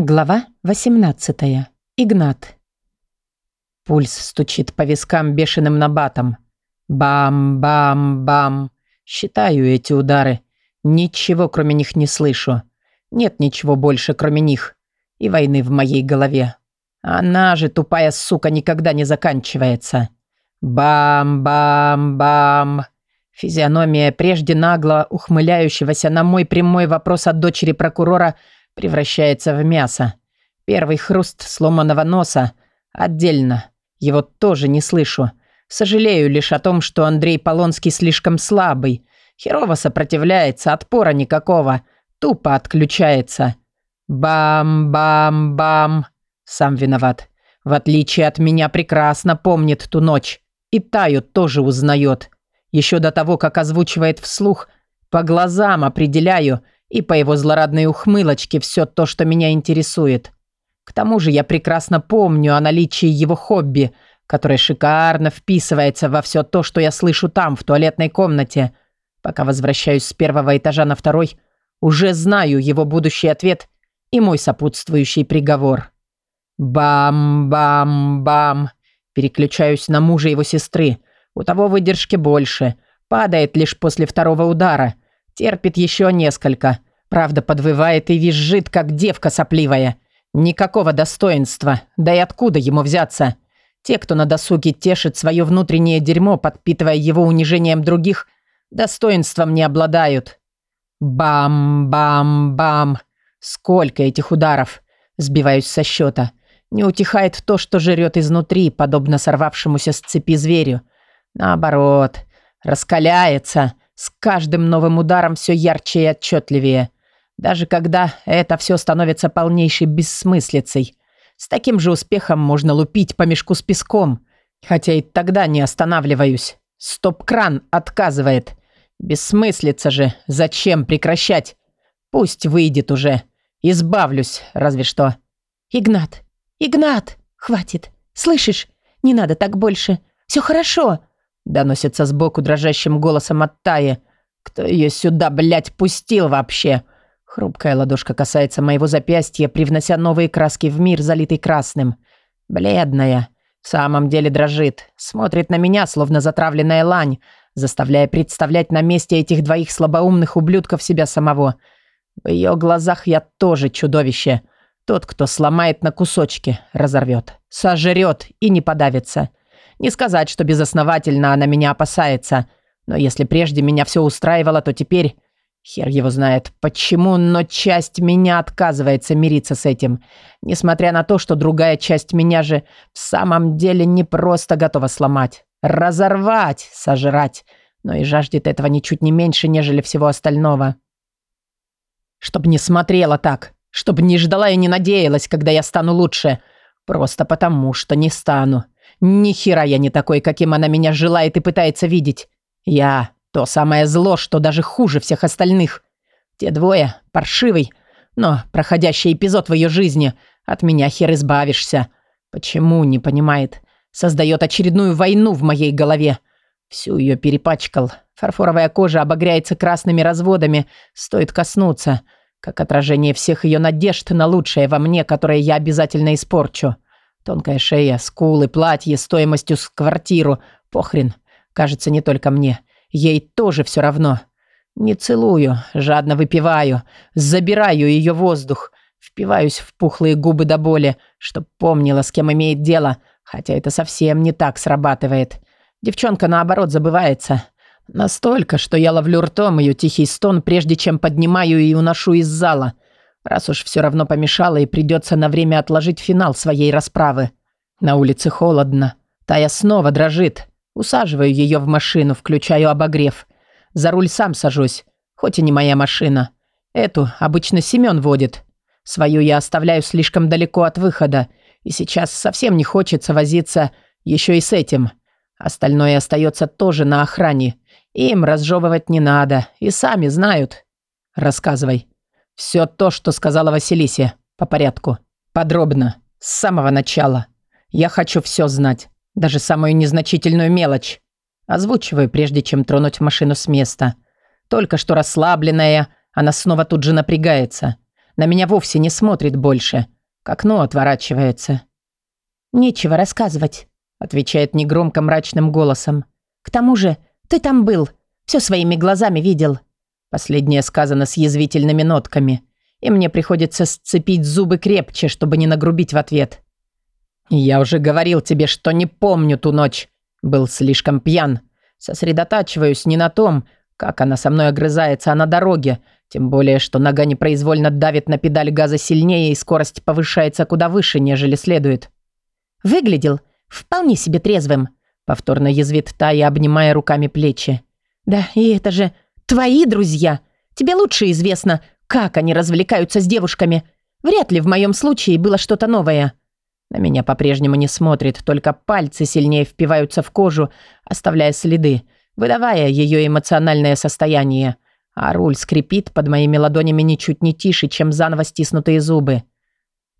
Глава 18. Игнат. Пульс стучит по вискам бешеным набатом. Бам-бам-бам. Считаю эти удары. Ничего кроме них не слышу. Нет ничего больше кроме них. И войны в моей голове. Она же, тупая сука, никогда не заканчивается. Бам-бам-бам. Физиономия прежде нагло ухмыляющегося на мой прямой вопрос от дочери прокурора – превращается в мясо. Первый хруст сломанного носа отдельно. Его тоже не слышу. Сожалею лишь о том, что Андрей Полонский слишком слабый. Херово сопротивляется, отпора никакого. Тупо отключается. Бам-бам-бам. Сам виноват. В отличие от меня прекрасно помнит ту ночь. И Таю тоже узнает. Еще до того, как озвучивает вслух, по глазам определяю – и по его злорадной ухмылочке все то, что меня интересует. К тому же я прекрасно помню о наличии его хобби, которое шикарно вписывается во все то, что я слышу там, в туалетной комнате. Пока возвращаюсь с первого этажа на второй, уже знаю его будущий ответ и мой сопутствующий приговор. Бам-бам-бам. Переключаюсь на мужа его сестры. У того выдержки больше. Падает лишь после второго удара – Терпит еще несколько. Правда, подвывает и визжит, как девка сопливая. Никакого достоинства. Да и откуда ему взяться? Те, кто на досуге тешит свое внутреннее дерьмо, подпитывая его унижением других, достоинством не обладают. Бам-бам-бам. Сколько этих ударов. Сбиваюсь со счета. Не утихает то, что жрет изнутри, подобно сорвавшемуся с цепи зверю. Наоборот, раскаляется, с каждым новым ударом все ярче и отчетливее. Даже когда это все становится полнейшей бессмыслицей. С таким же успехом можно лупить по мешку с песком. Хотя и тогда не останавливаюсь. Стоп-кран отказывает. Бессмыслица же. Зачем прекращать? Пусть выйдет уже. Избавлюсь, разве что. Игнат, Игнат, хватит. Слышишь? Не надо так больше. Все хорошо. Доносится сбоку дрожащим голосом от Таи. «Кто ее сюда, блядь, пустил вообще?» Хрупкая ладошка касается моего запястья, привнося новые краски в мир, залитый красным. Бледная. В самом деле дрожит. Смотрит на меня, словно затравленная лань, заставляя представлять на месте этих двоих слабоумных ублюдков себя самого. В ее глазах я тоже чудовище. Тот, кто сломает на кусочки, разорвет, сожрет и не подавится. Не сказать, что безосновательно она меня опасается. Но если прежде меня все устраивало, то теперь... Хер его знает, почему, но часть меня отказывается мириться с этим. Несмотря на то, что другая часть меня же в самом деле не просто готова сломать. Разорвать, сожрать. Но и жаждет этого ничуть не меньше, нежели всего остального. Чтоб не смотрела так. Чтоб не ждала и не надеялась, когда я стану лучше. Просто потому, что не стану. Ни хера я не такой, каким она меня желает и пытается видеть. Я то самое зло, что даже хуже всех остальных. Те двое, паршивый, но проходящий эпизод в ее жизни. От меня хер избавишься. Почему, не понимает. Создает очередную войну в моей голове. Всю ее перепачкал. Фарфоровая кожа обогряется красными разводами. Стоит коснуться. Как отражение всех ее надежд на лучшее во мне, которое я обязательно испорчу. Тонкая шея, скулы, платье стоимостью с квартиру. Похрен. Кажется, не только мне. Ей тоже все равно. Не целую, жадно выпиваю, забираю ее воздух, впиваюсь в пухлые губы до боли, чтоб помнила, с кем имеет дело, хотя это совсем не так срабатывает. Девчонка, наоборот, забывается. Настолько, что я ловлю ртом ее тихий стон, прежде чем поднимаю и уношу из зала – Раз уж все равно помешало и придется на время отложить финал своей расправы. На улице холодно. Тая снова дрожит. Усаживаю ее в машину, включаю обогрев. За руль сам сажусь, хоть и не моя машина. Эту обычно Семен водит. Свою я оставляю слишком далеко от выхода, и сейчас совсем не хочется возиться еще и с этим. Остальное остается тоже на охране. Им разжевывать не надо, и сами знают. Рассказывай. Все то, что сказала Василисе, по порядку. Подробно, с самого начала. Я хочу все знать, даже самую незначительную мелочь. Озвучиваю, прежде чем тронуть машину с места. Только что расслабленная, она снова тут же напрягается. На меня вовсе не смотрит больше. К окну отворачивается. «Нечего рассказывать», — отвечает негромко мрачным голосом. «К тому же ты там был, все своими глазами видел». Последнее сказано с язвительными нотками, и мне приходится сцепить зубы крепче, чтобы не нагрубить в ответ. «Я уже говорил тебе, что не помню ту ночь. Был слишком пьян. Сосредотачиваюсь не на том, как она со мной огрызается, а на дороге, тем более, что нога непроизвольно давит на педаль газа сильнее, и скорость повышается куда выше, нежели следует. Выглядел вполне себе трезвым. Повторно язвит Тая, обнимая руками плечи. Да, и это же твои друзья. Тебе лучше известно, как они развлекаются с девушками. Вряд ли в моем случае было что-то новое. На меня по-прежнему не смотрит, только пальцы сильнее впиваются в кожу, оставляя следы, выдавая ее эмоциональное состояние. А руль скрипит под моими ладонями ничуть не тише, чем заново стиснутые зубы.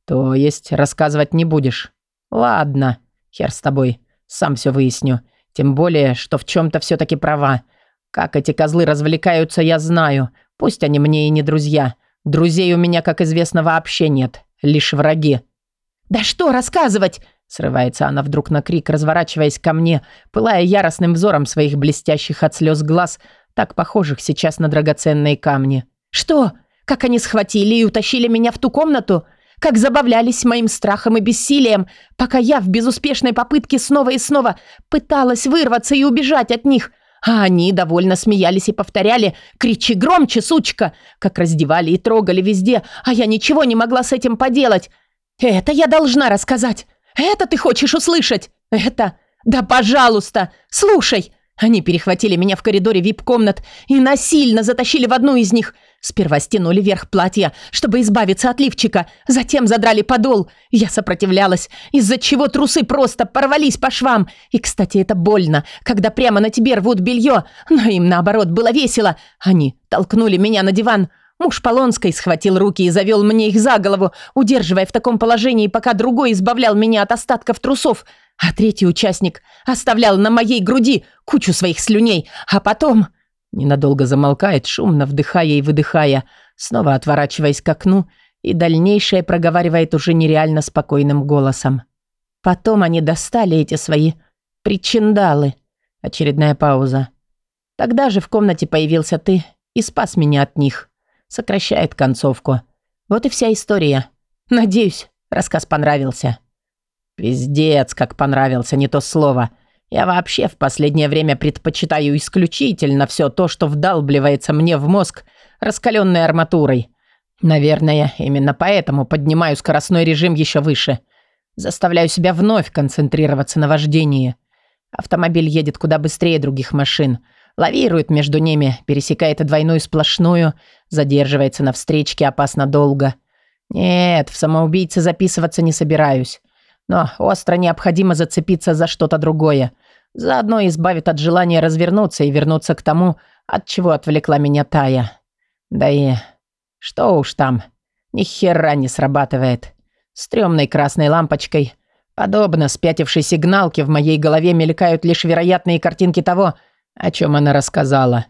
То есть рассказывать не будешь? Ладно, хер с тобой, сам все выясню. Тем более, что в чем-то все-таки права. Как эти козлы развлекаются, я знаю. Пусть они мне и не друзья. Друзей у меня, как известно, вообще нет. Лишь враги. «Да что рассказывать?» Срывается она вдруг на крик, разворачиваясь ко мне, пылая яростным взором своих блестящих от слез глаз, так похожих сейчас на драгоценные камни. «Что? Как они схватили и утащили меня в ту комнату? Как забавлялись моим страхом и бессилием, пока я в безуспешной попытке снова и снова пыталась вырваться и убежать от них, а они довольно смеялись и повторяли «Кричи громче, сучка!» Как раздевали и трогали везде, а я ничего не могла с этим поделать. Это я должна рассказать. Это ты хочешь услышать? Это... Да, пожалуйста, слушай. Они перехватили меня в коридоре вип-комнат и насильно затащили в одну из них. Сперва стянули верх платья, чтобы избавиться от лифчика, затем задрали подол. Я сопротивлялась, из-за чего трусы просто порвались по швам. И, кстати, это больно, когда прямо на тебе рвут белье, но им, наоборот, было весело. Они толкнули меня на диван, Муж Полонской схватил руки и завел мне их за голову, удерживая в таком положении, пока другой избавлял меня от остатков трусов, а третий участник оставлял на моей груди кучу своих слюней, а потом... Ненадолго замолкает, шумно вдыхая и выдыхая, снова отворачиваясь к окну, и дальнейшее проговаривает уже нереально спокойным голосом. Потом они достали эти свои причиндалы. Очередная пауза. Тогда же в комнате появился ты и спас меня от них. Сокращает концовку. Вот и вся история. Надеюсь, рассказ понравился. Пиздец, как понравился, не то слово. Я вообще в последнее время предпочитаю исключительно все то, что вдалбливается мне в мозг раскаленной арматурой. Наверное, именно поэтому поднимаю скоростной режим еще выше. Заставляю себя вновь концентрироваться на вождении. Автомобиль едет куда быстрее других машин – Лавирует между ними, пересекает двойную сплошную, задерживается на встречке опасно долго. Нет, в самоубийце записываться не собираюсь. Но остро необходимо зацепиться за что-то другое. Заодно избавит от желания развернуться и вернуться к тому, от чего отвлекла меня Тая. Да и... Что уж там. Ни хера не срабатывает. Стрёмной красной лампочкой. Подобно спятившей сигналке в моей голове мелькают лишь вероятные картинки того, о чем она рассказала?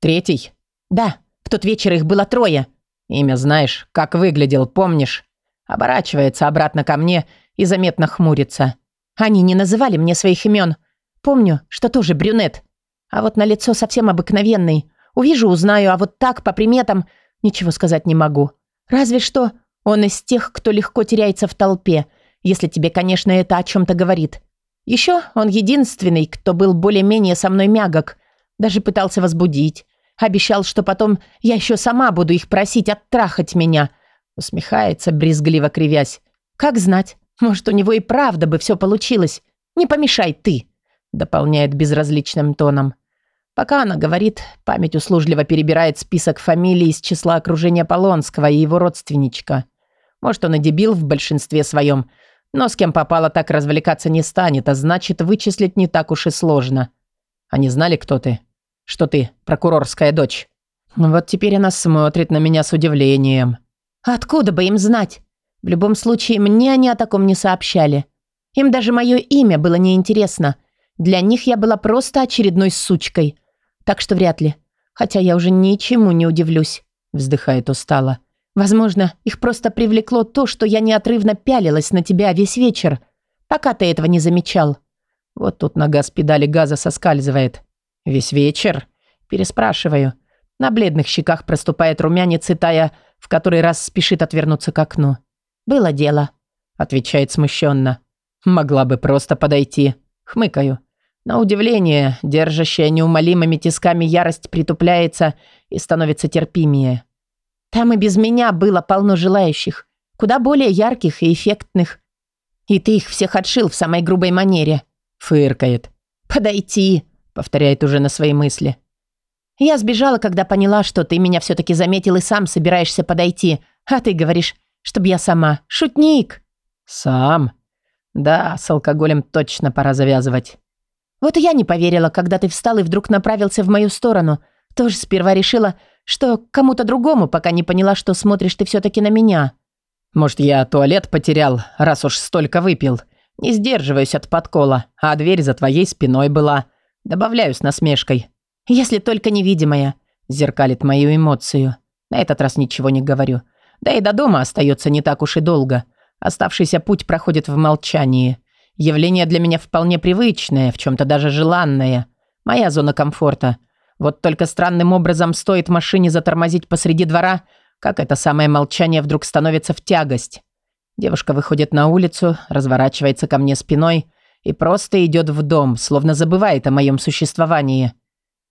Третий? Да, в тот вечер их было трое. Имя знаешь, как выглядел, помнишь? Оборачивается обратно ко мне и заметно хмурится. Они не называли мне своих имен. Помню, что тоже брюнет. А вот на лицо совсем обыкновенный. Увижу, узнаю, а вот так, по приметам, ничего сказать не могу. Разве что он из тех, кто легко теряется в толпе, если тебе, конечно, это о чем-то говорит. Еще он единственный, кто был более-менее со мной мягок. Даже пытался возбудить. Обещал, что потом я еще сама буду их просить оттрахать меня. Усмехается, брезгливо кривясь. Как знать, может, у него и правда бы все получилось. Не помешай ты, дополняет безразличным тоном. Пока она говорит, память услужливо перебирает список фамилий из числа окружения Полонского и его родственничка. Может, он и дебил в большинстве своем, но с кем попало так развлекаться не станет, а значит, вычислить не так уж и сложно. Они знали, кто ты? Что ты прокурорская дочь? Вот теперь она смотрит на меня с удивлением. Откуда бы им знать? В любом случае, мне они о таком не сообщали. Им даже мое имя было неинтересно. Для них я была просто очередной сучкой. Так что вряд ли. Хотя я уже ничему не удивлюсь. Вздыхает устало. Возможно, их просто привлекло то, что я неотрывно пялилась на тебя весь вечер, пока ты этого не замечал. Вот тут нога с педали газа соскальзывает. Весь вечер? Переспрашиваю. На бледных щеках проступает румянец, и Тая в который раз спешит отвернуться к окну. «Было дело», — отвечает смущенно. «Могла бы просто подойти». Хмыкаю. На удивление, держащая неумолимыми тисками ярость притупляется и становится терпимее. Там и без меня было полно желающих, куда более ярких и эффектных. И ты их всех отшил в самой грубой манере. Фыркает. «Подойти», — повторяет уже на свои мысли. «Я сбежала, когда поняла, что ты меня все-таки заметил и сам собираешься подойти. А ты говоришь, чтобы я сама. Шутник!» «Сам?» «Да, с алкоголем точно пора завязывать». «Вот и я не поверила, когда ты встал и вдруг направился в мою сторону. Тоже сперва решила, что кому-то другому, пока не поняла, что смотришь ты все-таки на меня». «Может, я туалет потерял, раз уж столько выпил. Не сдерживаюсь от подкола, а дверь за твоей спиной была. Добавляю с насмешкой. «Если только невидимая», – зеркалит мою эмоцию. На этот раз ничего не говорю. Да и до дома остается не так уж и долго. Оставшийся путь проходит в молчании. Явление для меня вполне привычное, в чем-то даже желанное. Моя зона комфорта. Вот только странным образом стоит машине затормозить посреди двора, как это самое молчание вдруг становится в тягость. Девушка выходит на улицу, разворачивается ко мне спиной и просто идет в дом, словно забывает о моем существовании.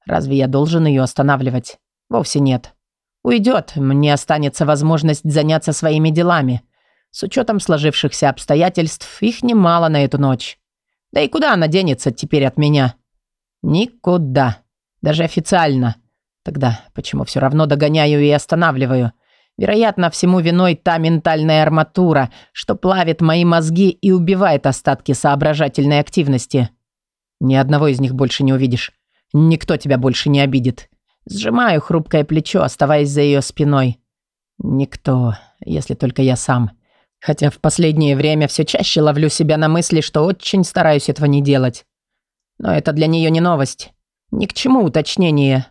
Разве я должен ее останавливать? Вовсе нет. Уйдет, мне останется возможность заняться своими делами. С учетом сложившихся обстоятельств, их немало на эту ночь. Да и куда она денется теперь от меня? Никуда. Даже официально. Тогда почему все равно догоняю и останавливаю? Вероятно, всему виной та ментальная арматура, что плавит мои мозги и убивает остатки соображательной активности. Ни одного из них больше не увидишь. Никто тебя больше не обидит. Сжимаю хрупкое плечо, оставаясь за ее спиной. Никто, если только я сам. Хотя в последнее время все чаще ловлю себя на мысли, что очень стараюсь этого не делать. Но это для нее не новость. Ни к чему уточнение.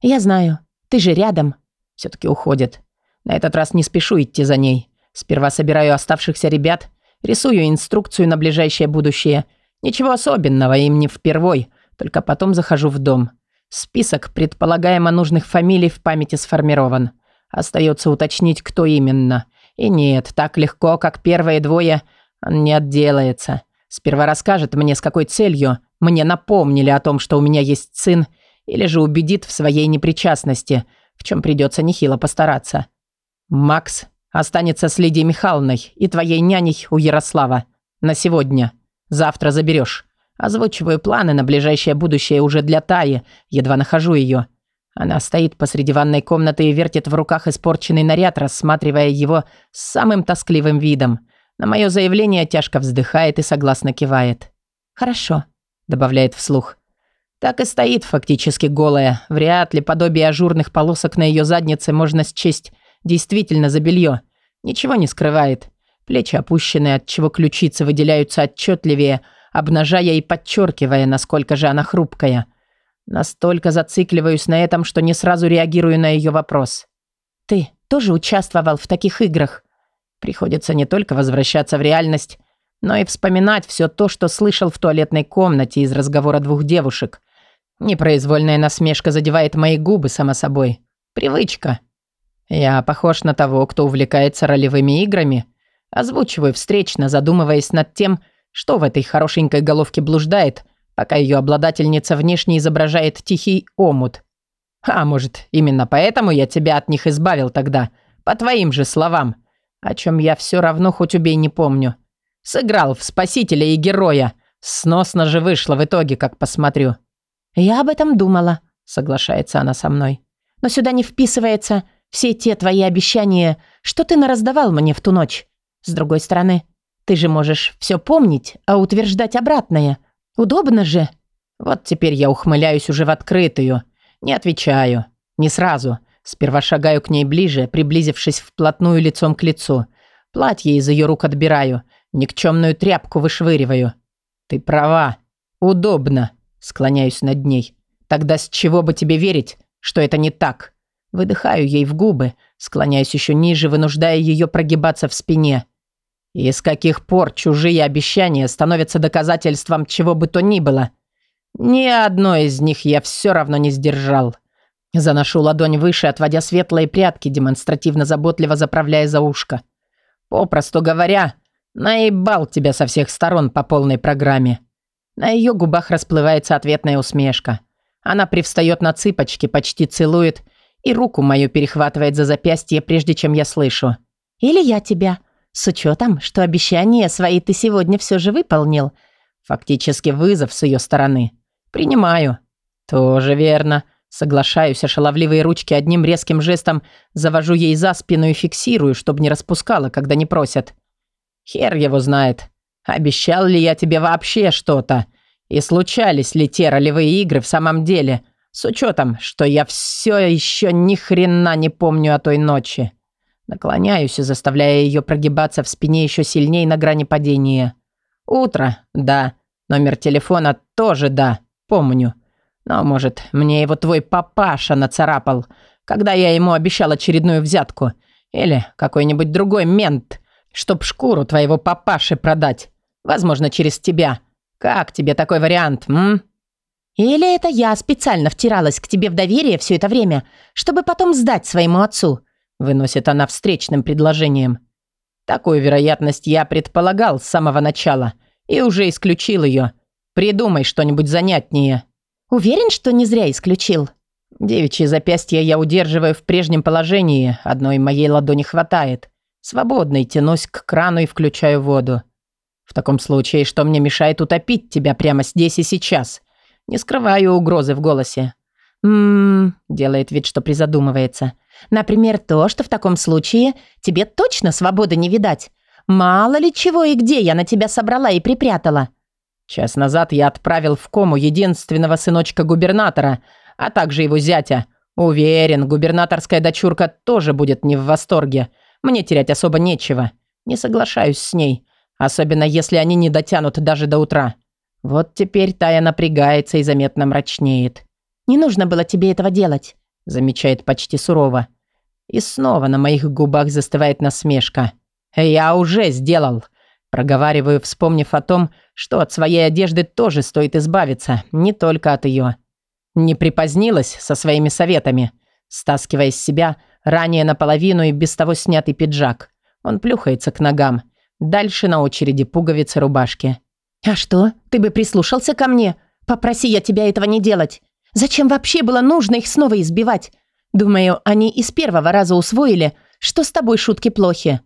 Я знаю. Ты же рядом. Все-таки уходит. На этот раз не спешу идти за ней. Сперва собираю оставшихся ребят, рисую инструкцию на ближайшее будущее. Ничего особенного, им не впервой – только потом захожу в дом. Список предполагаемо нужных фамилий в памяти сформирован. Остается уточнить, кто именно. И нет, так легко, как первые двое, он не отделается. Сперва расскажет мне, с какой целью мне напомнили о том, что у меня есть сын, или же убедит в своей непричастности, в чем придется нехило постараться. Макс останется с Лидией Михайловной и твоей няней у Ярослава. На сегодня. Завтра заберешь. Озвучиваю планы на ближайшее будущее уже для Таи, едва нахожу ее. Она стоит посреди ванной комнаты и вертит в руках испорченный наряд, рассматривая его с самым тоскливым видом. На мое заявление тяжко вздыхает и согласно кивает. «Хорошо», — добавляет вслух. Так и стоит фактически голая. Вряд ли подобие ажурных полосок на ее заднице можно счесть действительно за белье. Ничего не скрывает. Плечи опущены, отчего ключицы выделяются отчетливее, обнажая и подчеркивая, насколько же она хрупкая. Настолько зацикливаюсь на этом, что не сразу реагирую на ее вопрос. «Ты тоже участвовал в таких играх?» Приходится не только возвращаться в реальность, но и вспоминать все то, что слышал в туалетной комнате из разговора двух девушек. Непроизвольная насмешка задевает мои губы, само собой. Привычка. Я похож на того, кто увлекается ролевыми играми. Озвучиваю встречно, задумываясь над тем, что в этой хорошенькой головке блуждает, пока ее обладательница внешне изображает тихий омут? А может, именно поэтому я тебя от них избавил тогда, по твоим же словам, о чем я все равно хоть убей не помню. Сыграл в спасителя и героя. Сносно же вышло в итоге, как посмотрю. Я об этом думала, соглашается она со мной. Но сюда не вписывается все те твои обещания, что ты нараздавал мне в ту ночь. С другой стороны, ты же можешь все помнить, а утверждать обратное. Удобно же. Вот теперь я ухмыляюсь уже в открытую. Не отвечаю. Не сразу. Сперва шагаю к ней ближе, приблизившись вплотную лицом к лицу. Платье из ее рук отбираю. Никчемную тряпку вышвыриваю. Ты права. Удобно. Склоняюсь над ней. Тогда с чего бы тебе верить, что это не так? Выдыхаю ей в губы, склоняюсь еще ниже, вынуждая ее прогибаться в спине. И с каких пор чужие обещания становятся доказательством чего бы то ни было? Ни одно из них я все равно не сдержал. Заношу ладонь выше, отводя светлые прятки, демонстративно заботливо заправляя за ушко. Попросту говоря, наебал тебя со всех сторон по полной программе. На ее губах расплывается ответная усмешка. Она привстает на цыпочки, почти целует и руку мою перехватывает за запястье, прежде чем я слышу. «Или я тебя. С учетом, что обещания свои ты сегодня все же выполнил». Фактически вызов с ее стороны. «Принимаю». «Тоже верно». Соглашаюсь, а шаловливые ручки одним резким жестом завожу ей за спину и фиксирую, чтобы не распускала, когда не просят. Хер его знает. Обещал ли я тебе вообще что-то? И случались ли те ролевые игры в самом деле? С учетом, что я все еще ни хрена не помню о той ночи. Наклоняюсь, заставляя ее прогибаться в спине еще сильнее на грани падения. Утро, да. Номер телефона тоже, да. Помню. Но, может, мне его твой папаша нацарапал, когда я ему обещал очередную взятку. Или какой-нибудь другой мент, чтоб шкуру твоего папаши продать. Возможно, через тебя. Как тебе такой вариант, м? Или это я специально втиралась к тебе в доверие все это время, чтобы потом сдать своему отцу?» Выносит она встречным предложением. Такую вероятность я предполагал с самого начала и уже исключил ее. Придумай что-нибудь занятнее. Уверен, что не зря исключил? Девичье запястье я удерживаю в прежнем положении, одной моей ладони хватает. Свободной тянусь к крану и включаю воду. В таком случае, что мне мешает утопить тебя прямо здесь и сейчас? Не скрываю угрозы в голосе. «Ммм...» – делает вид, что призадумывается. «Например, то, что в таком случае тебе точно свободы не видать. Мало ли чего и где я на тебя собрала и припрятала. Час назад я отправил в кому единственного сыночка губернатора, а также его зятя. Уверен, губернаторская дочурка тоже будет не в восторге. Мне терять особо нечего. Не соглашаюсь с ней. Особенно если они не дотянут даже до утра. Вот теперь Тая напрягается и заметно мрачнеет. «Не нужно было тебе этого делать», замечает почти сурово. И снова на моих губах застывает насмешка. «Я уже сделал. Проговариваю, вспомнив о том, что от своей одежды тоже стоит избавиться, не только от ее. Не припозднилась со своими советами, стаскивая с себя ранее наполовину и без того снятый пиджак. Он плюхается к ногам. Дальше на очереди пуговицы рубашки. «А что? Ты бы прислушался ко мне? Попроси я тебя этого не делать. Зачем вообще было нужно их снова избивать? Думаю, они из первого раза усвоили, что с тобой шутки плохи».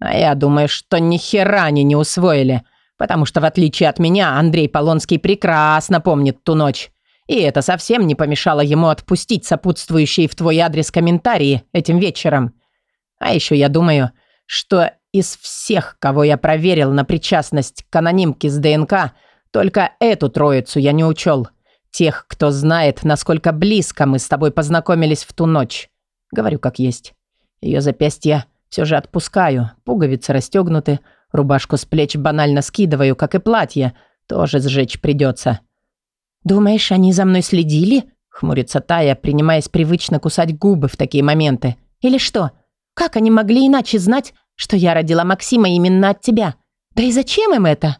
А я думаю, что ни хера они не усвоили, потому что, в отличие от меня, Андрей Полонский прекрасно помнит ту ночь. И это совсем не помешало ему отпустить сопутствующие в твой адрес комментарии этим вечером. А еще я думаю, что из всех, кого я проверил на причастность к анонимке с ДНК, только эту троицу я не учел. Тех, кто знает, насколько близко мы с тобой познакомились в ту ночь. Говорю как есть. Ее запястья все же отпускаю, пуговицы расстегнуты, рубашку с плеч банально скидываю, как и платье, тоже сжечь придется. «Думаешь, они за мной следили?» — хмурится Тая, принимаясь привычно кусать губы в такие моменты. «Или что? Как они могли иначе знать, что я родила Максима именно от тебя? Да и зачем им это?»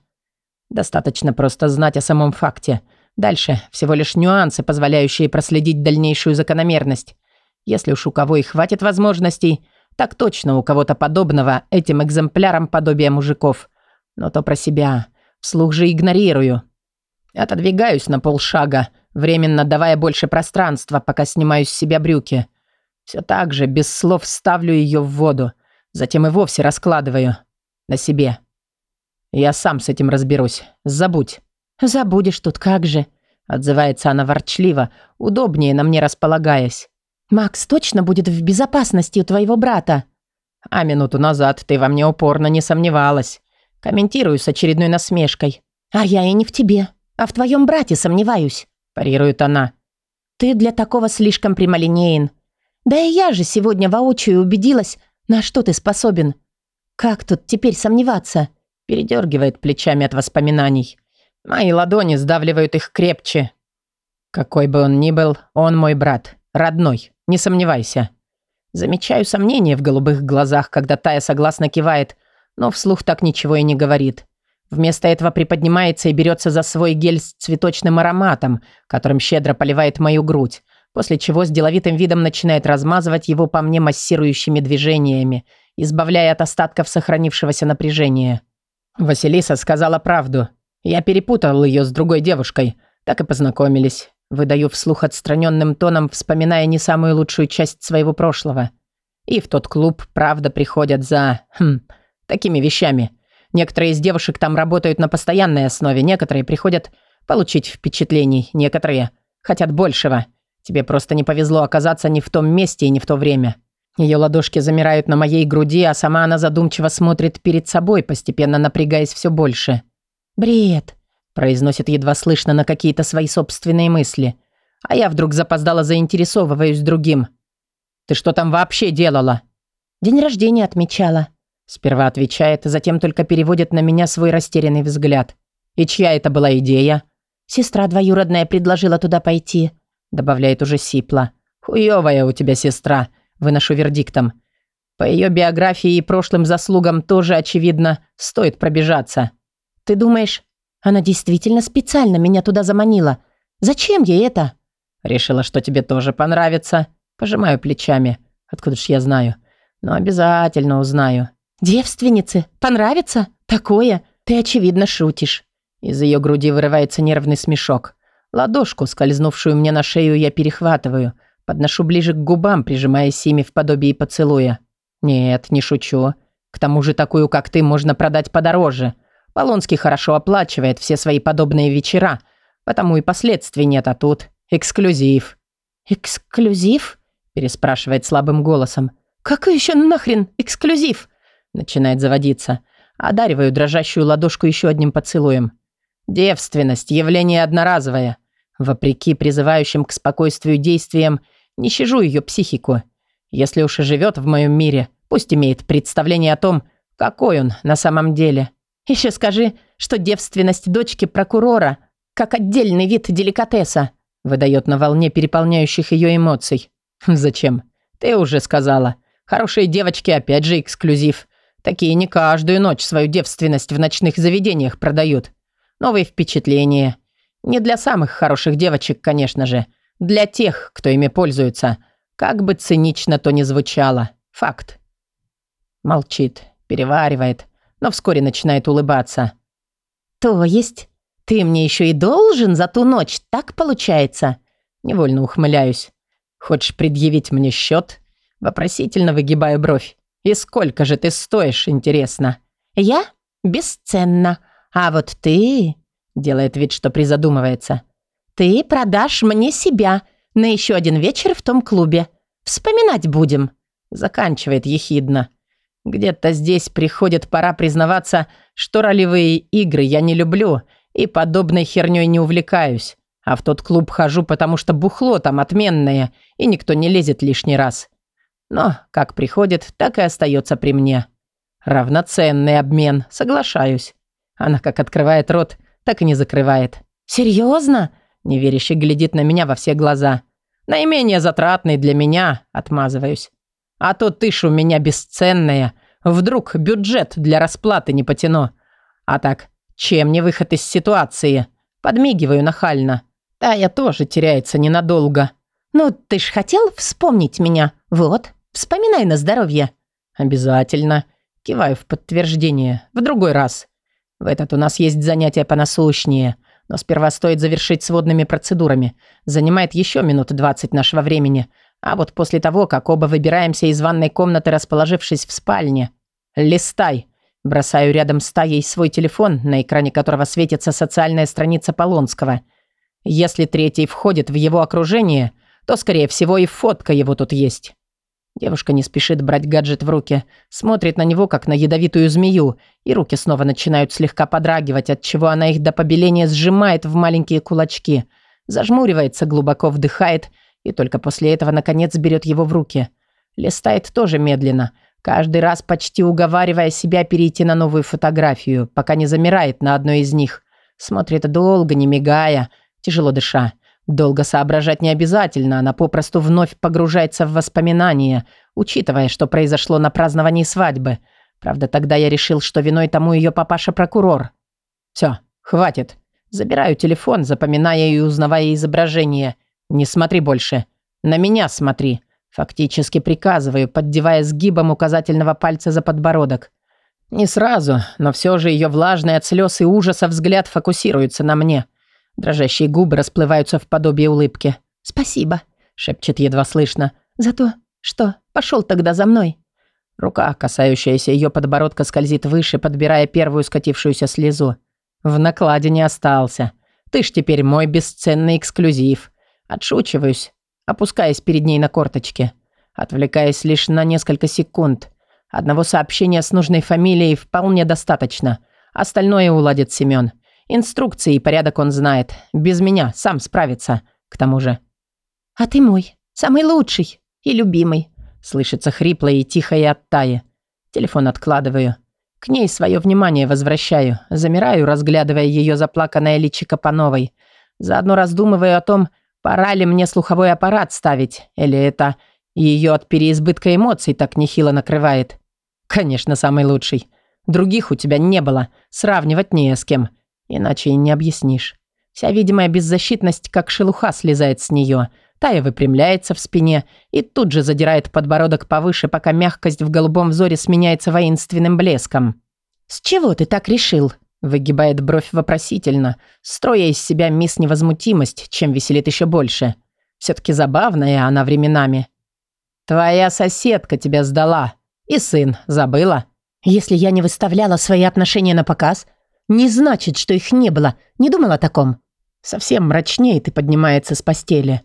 Достаточно просто знать о самом факте. Дальше всего лишь нюансы, позволяющие проследить дальнейшую закономерность. Если уж у кого и хватит возможностей, так точно у кого-то подобного этим экземплярам подобия мужиков. Но то про себя. Вслух же игнорирую. Отодвигаюсь на полшага, временно давая больше пространства, пока снимаю с себя брюки. Все так же, без слов, ставлю ее в воду. Затем и вовсе раскладываю. На себе. Я сам с этим разберусь. Забудь. «Забудешь тут, как же?» Отзывается она ворчливо, удобнее на мне располагаясь. Макс точно будет в безопасности у твоего брата. А минуту назад ты во мне упорно не сомневалась. Комментирую с очередной насмешкой. А я и не в тебе, а в твоем брате сомневаюсь, парирует она. Ты для такого слишком прямолинеен. Да и я же сегодня воочию убедилась, на что ты способен. Как тут теперь сомневаться? Передергивает плечами от воспоминаний. Мои ладони сдавливают их крепче. Какой бы он ни был, он мой брат. родной, не сомневайся. Замечаю сомнение в голубых глазах, когда Тая согласно кивает, но вслух так ничего и не говорит. Вместо этого приподнимается и берется за свой гель с цветочным ароматом, которым щедро поливает мою грудь, после чего с деловитым видом начинает размазывать его по мне массирующими движениями, избавляя от остатков сохранившегося напряжения. Василиса сказала правду. Я перепутал ее с другой девушкой. Так и познакомились. Выдаю вслух отстраненным тоном, вспоминая не самую лучшую часть своего прошлого. И в тот клуб, правда, приходят за... Хм, такими вещами. Некоторые из девушек там работают на постоянной основе, некоторые приходят получить впечатлений, некоторые хотят большего. Тебе просто не повезло оказаться не в том месте и не в то время. Ее ладошки замирают на моей груди, а сама она задумчиво смотрит перед собой, постепенно напрягаясь все больше. «Бред», – произносит едва слышно на какие-то свои собственные мысли. А я вдруг запоздала заинтересовываюсь другим. «Ты что там вообще делала?» «День рождения отмечала». Сперва отвечает, а затем только переводит на меня свой растерянный взгляд. «И чья это была идея?» «Сестра двоюродная предложила туда пойти», – добавляет уже сипло. «Хуёвая у тебя сестра», – выношу вердиктом. По ее биографии и прошлым заслугам тоже, очевидно, стоит пробежаться. «Ты думаешь, она действительно специально меня туда заманила? Зачем ей это?» «Решила, что тебе тоже понравится». Пожимаю плечами. Откуда ж я знаю? Но обязательно узнаю. «Девственнице? Понравится? Такое? Ты, очевидно, шутишь». Из ее груди вырывается нервный смешок. Ладошку, скользнувшую мне на шею, я перехватываю. Подношу ближе к губам, прижимаясь ими в подобии поцелуя. «Нет, не шучу. К тому же такую, как ты, можно продать подороже. Полонский хорошо оплачивает все свои подобные вечера, потому и последствий нет, а тут эксклюзив». «Эксклюзив?» – переспрашивает слабым голосом. «Какой еще нахрен эксклюзив?» Начинает заводиться. Одариваю дрожащую ладошку еще одним поцелуем. Девственность – явление одноразовое. Вопреки призывающим к спокойствию действиям, не щажу ее психику. Если уж и живет в моем мире, пусть имеет представление о том, какой он на самом деле. Еще скажи, что девственность дочки прокурора, как отдельный вид деликатеса, выдает на волне переполняющих ее эмоций. Зачем? Ты уже сказала. Хорошие девочки опять же эксклюзив. Такие не каждую ночь свою девственность в ночных заведениях продают. Новые впечатления. Не для самых хороших девочек, конечно же. Для тех, кто ими пользуется. Как бы цинично то ни звучало. Факт. Молчит, переваривает, но вскоре начинает улыбаться. «То есть ты мне еще и должен за ту ночь, так получается?» Невольно ухмыляюсь. «Хочешь предъявить мне счет?» Вопросительно выгибаю бровь. «И сколько же ты стоишь, интересно?» «Я? Бесценно. А вот ты...» Делает вид, что призадумывается. «Ты продашь мне себя на еще один вечер в том клубе. Вспоминать будем». Заканчивает ехидно. Где-то здесь приходит пора признаваться, что ролевые игры я не люблю и подобной херней не увлекаюсь. А в тот клуб хожу, потому что бухло там отменное, и никто не лезет лишний раз. Но как приходит, так и остается при мне. Равноценный обмен, соглашаюсь. Она как открывает рот, так и не закрывает. «Серьезно?» – неверяще глядит на меня во все глаза. «Наименее затратный для меня», – отмазываюсь. «А то ты ж у меня бесценная. Вдруг бюджет для расплаты не потяну. А так, чем не выход из ситуации?» Подмигиваю нахально. Тая тоже теряется ненадолго. «Ну, ты ж хотел вспомнить меня. Вот, вспоминай на здоровье». «Обязательно». Киваю в подтверждение. В другой раз. В этот у нас есть занятие понасущнее. Но сперва стоит завершить с водными процедурами. Занимает еще минут двадцать нашего времени. А вот после того, как оба выбираемся из ванной комнаты, расположившись в спальне. «Листай!» Бросаю рядом с Таей свой телефон, на экране которого светится социальная страница Полонского. Если третий входит в его окружение – то, скорее всего, и фотка его тут есть. Девушка не спешит брать гаджет в руки, смотрит на него, как на ядовитую змею, и руки снова начинают слегка подрагивать, отчего она их до побеления сжимает в маленькие кулачки, зажмуривается, глубоко вдыхает и только после этого, наконец, берет его в руки. Листает тоже медленно, каждый раз почти уговаривая себя перейти на новую фотографию, пока не замирает на одной из них. Смотрит долго, не мигая, тяжело дыша Долго соображать не обязательно, она попросту вновь погружается в воспоминания, учитывая, что произошло на праздновании свадьбы. Правда, тогда я решил, что виной тому ее папаша-прокурор. Все, хватит. Забираю телефон, запоминая и узнавая изображение. Не смотри больше. На меня смотри. Фактически приказываю, поддевая сгибом указательного пальца за подбородок. Не сразу, но все же ее влажный от слез и ужаса взгляд фокусируется на мне. Дрожащие губы расплываются в подобие улыбки. «Спасибо», — шепчет едва слышно. «За то, что пошел тогда за мной». Рука, касающаяся ее подбородка, скользит выше, подбирая первую скатившуюся слезу. В накладе не остался. Ты ж теперь мой бесценный эксклюзив. Отшучиваюсь, опускаясь перед ней на корточки. Отвлекаясь лишь на несколько секунд. Одного сообщения с нужной фамилией вполне достаточно. Остальное уладит Семен. Инструкции и порядок он знает. Без меня сам справится. К тому же. «А ты мой. Самый лучший и любимый», — слышится хрипло и тихое от Таи. Телефон откладываю. К ней свое внимание возвращаю. Замираю, разглядывая ее заплаканное личико по новой. Заодно раздумываю о том, пора ли мне слуховой аппарат ставить. Или это ее от переизбытка эмоций так нехило накрывает. Конечно, самый лучший. Других у тебя не было. Сравнивать не с кем. Иначе и не объяснишь. Вся видимая беззащитность, как шелуха, слезает с нее. Тая выпрямляется в спине и тут же задирает подбородок повыше, пока мягкость в голубом взоре сменяется воинственным блеском. «С чего ты так решил?» Выгибает бровь вопросительно, строя из себя мисс невозмутимость, чем веселит еще больше. Все-таки забавная она временами. «Твоя соседка тебя сдала. И сын забыла». «Если я не выставляла свои отношения на показ, не значит, что их не было. Не думал о таком. Совсем мрачнеет и поднимается с постели.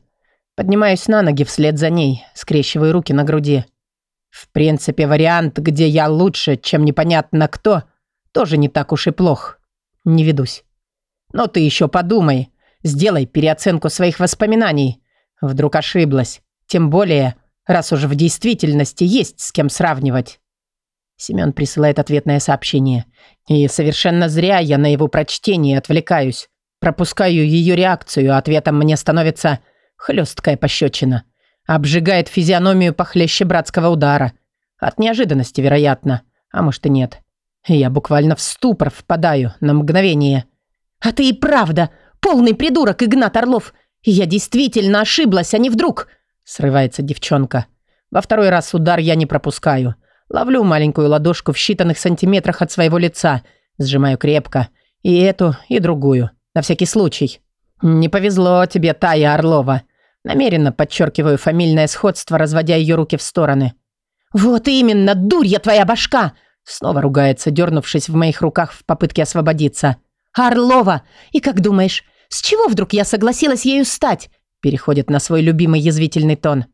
Поднимаюсь на ноги вслед за ней, скрещиваю руки на груди. В принципе, вариант, где я лучше, чем непонятно кто, тоже не так уж и плох. Не ведусь. Но ты еще подумай. Сделай переоценку своих воспоминаний. Вдруг ошиблась. Тем более, раз уж в действительности есть с кем сравнивать. Семён присылает ответное сообщение. И совершенно зря я на его прочтение отвлекаюсь. Пропускаю ее реакцию, а ответом мне становится хлесткая пощечина. Обжигает физиономию похлеще братского удара. От неожиданности, вероятно. А может и нет. Я буквально в ступор впадаю на мгновение. «А ты и правда полный придурок, Игнат Орлов! Я действительно ошиблась, а не вдруг!» Срывается девчонка. Во второй раз удар я не пропускаю. Ловлю маленькую ладошку в считанных сантиметрах от своего лица, сжимаю крепко. И эту, и другую. На всякий случай. Не повезло тебе, Тая Орлова. Намеренно подчеркиваю фамильное сходство, разводя ее руки в стороны. «Вот именно, дурья твоя башка!» Снова ругается, дернувшись в моих руках в попытке освободиться. «Орлова! И как думаешь, с чего вдруг я согласилась ею стать?» Переходит на свой любимый язвительный тон.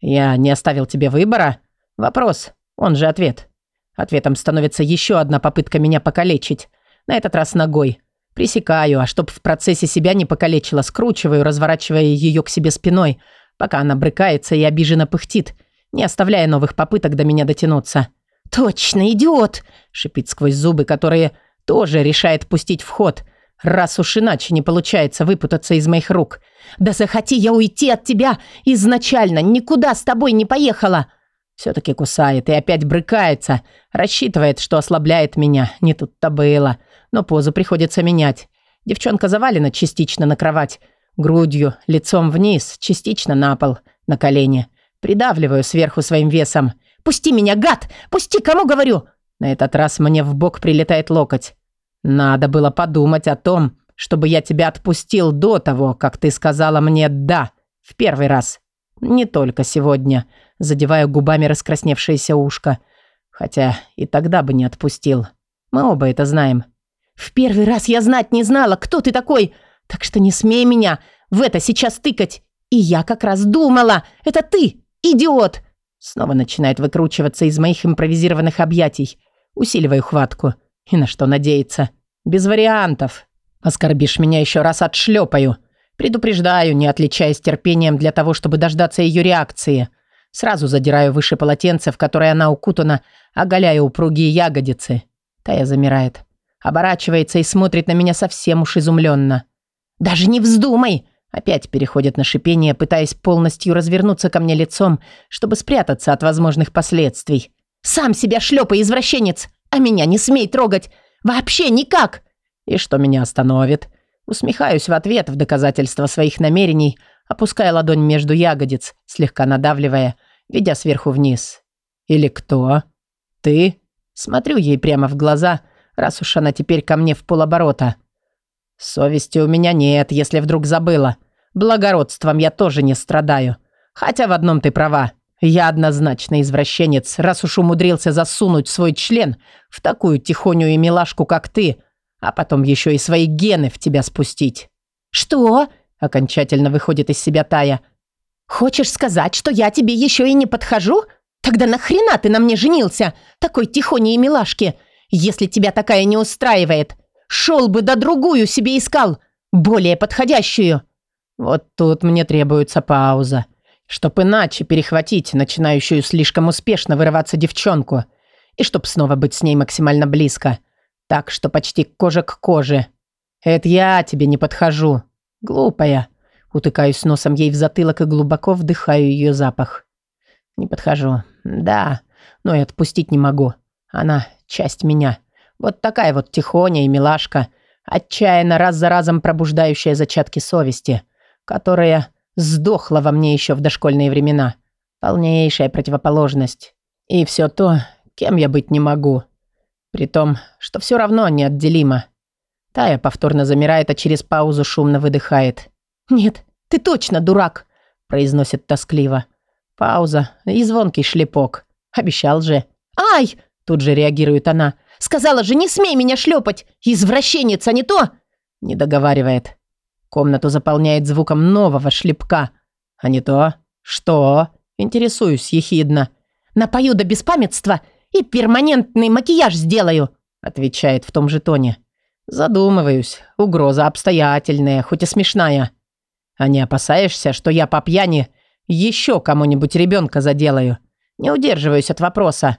«Я не оставил тебе выбора? Вопрос. Он же ответ. Ответом становится еще одна попытка меня покалечить. На этот раз ногой. Пресекаю, а чтоб в процессе себя не покалечила, скручиваю, разворачивая ее к себе спиной, пока она брыкается и обиженно пыхтит, не оставляя новых попыток до меня дотянуться. «Точно, идиот!» – шипит сквозь зубы, которые тоже решает пустить в ход, раз уж иначе не получается выпутаться из моих рук. «Да захоти я уйти от тебя изначально, никуда с тобой не поехала!» Все-таки кусает и опять брыкается. Рассчитывает, что ослабляет меня. Не тут-то было. Но позу приходится менять. Девчонка завалена частично на кровать. Грудью, лицом вниз, частично на пол, на колени. Придавливаю сверху своим весом. «Пусти меня, гад! Пусти, кому говорю!» На этот раз мне в бок прилетает локоть. Надо было подумать о том, чтобы я тебя отпустил до того, как ты сказала мне «да» в первый раз. Не только сегодня задевая губами раскрасневшееся ушко. Хотя и тогда бы не отпустил. Мы оба это знаем. «В первый раз я знать не знала, кто ты такой, так что не смей меня в это сейчас тыкать. И я как раз думала, это ты, идиот!» Снова начинает выкручиваться из моих импровизированных объятий. Усиливаю хватку. И на что надеяться? Без вариантов. Оскорбишь меня еще раз отшлепаю. Предупреждаю, не отличаясь терпением для того, чтобы дождаться ее реакции. Сразу задираю выше полотенце, в которое она укутана, оголяя упругие ягодицы. Тая замирает. Оборачивается и смотрит на меня совсем уж изумленно. «Даже не вздумай!» Опять переходит на шипение, пытаясь полностью развернуться ко мне лицом, чтобы спрятаться от возможных последствий. «Сам себя шлепай, извращенец! А меня не смей трогать! Вообще никак!» И что меня остановит? Усмехаюсь в ответ в доказательство своих намерений, опуская ладонь между ягодиц, слегка надавливая, ведя сверху вниз. «Или кто? Ты?» Смотрю ей прямо в глаза, раз уж она теперь ко мне в полоборота. Совести у меня нет, если вдруг забыла. Благородством я тоже не страдаю. Хотя в одном ты права. Я однозначно извращенец, раз уж умудрился засунуть свой член в такую тихоню и милашку, как ты, а потом еще и свои гены в тебя спустить. «Что?» – окончательно выходит из себя Тая. «Хочешь сказать, что я тебе еще и не подхожу? Тогда нахрена ты на мне женился, такой тихоней и милашки, если тебя такая не устраивает? Шел бы да другую себе искал, более подходящую». Вот тут мне требуется пауза, чтоб иначе перехватить начинающую слишком успешно вырываться девчонку, и чтоб снова быть с ней максимально близко, так что почти кожа к коже. Это я тебе не подхожу. Глупая. Утыкаюсь носом ей в затылок и глубоко вдыхаю ее запах. Не подхожу. Да, но и отпустить не могу. Она часть меня. Вот такая вот тихоня и милашка, отчаянно раз за разом пробуждающая зачатки совести, которая сдохла во мне еще в дошкольные времена. Полнейшая противоположность. И все то, кем я быть не могу. При том, что все равно неотделимо. Тая повторно замирает, а через паузу шумно выдыхает. «Нет, ты точно дурак», – произносит тоскливо. Пауза и звонкий шлепок. Обещал же. «Ай!» – тут же реагирует она. «Сказала же, не смей меня шлепать! Извращенец, а не то!» Не договаривает. Комнату заполняет звуком нового шлепка. А не то. Что? Интересуюсь ехидно. «Напою до беспамятства и перманентный макияж сделаю», отвечает в том же тоне. Задумываюсь. Угроза обстоятельная, хоть и смешная. А не опасаешься, что я по пьяни еще кому-нибудь ребенка заделаю? Не удерживаюсь от вопроса.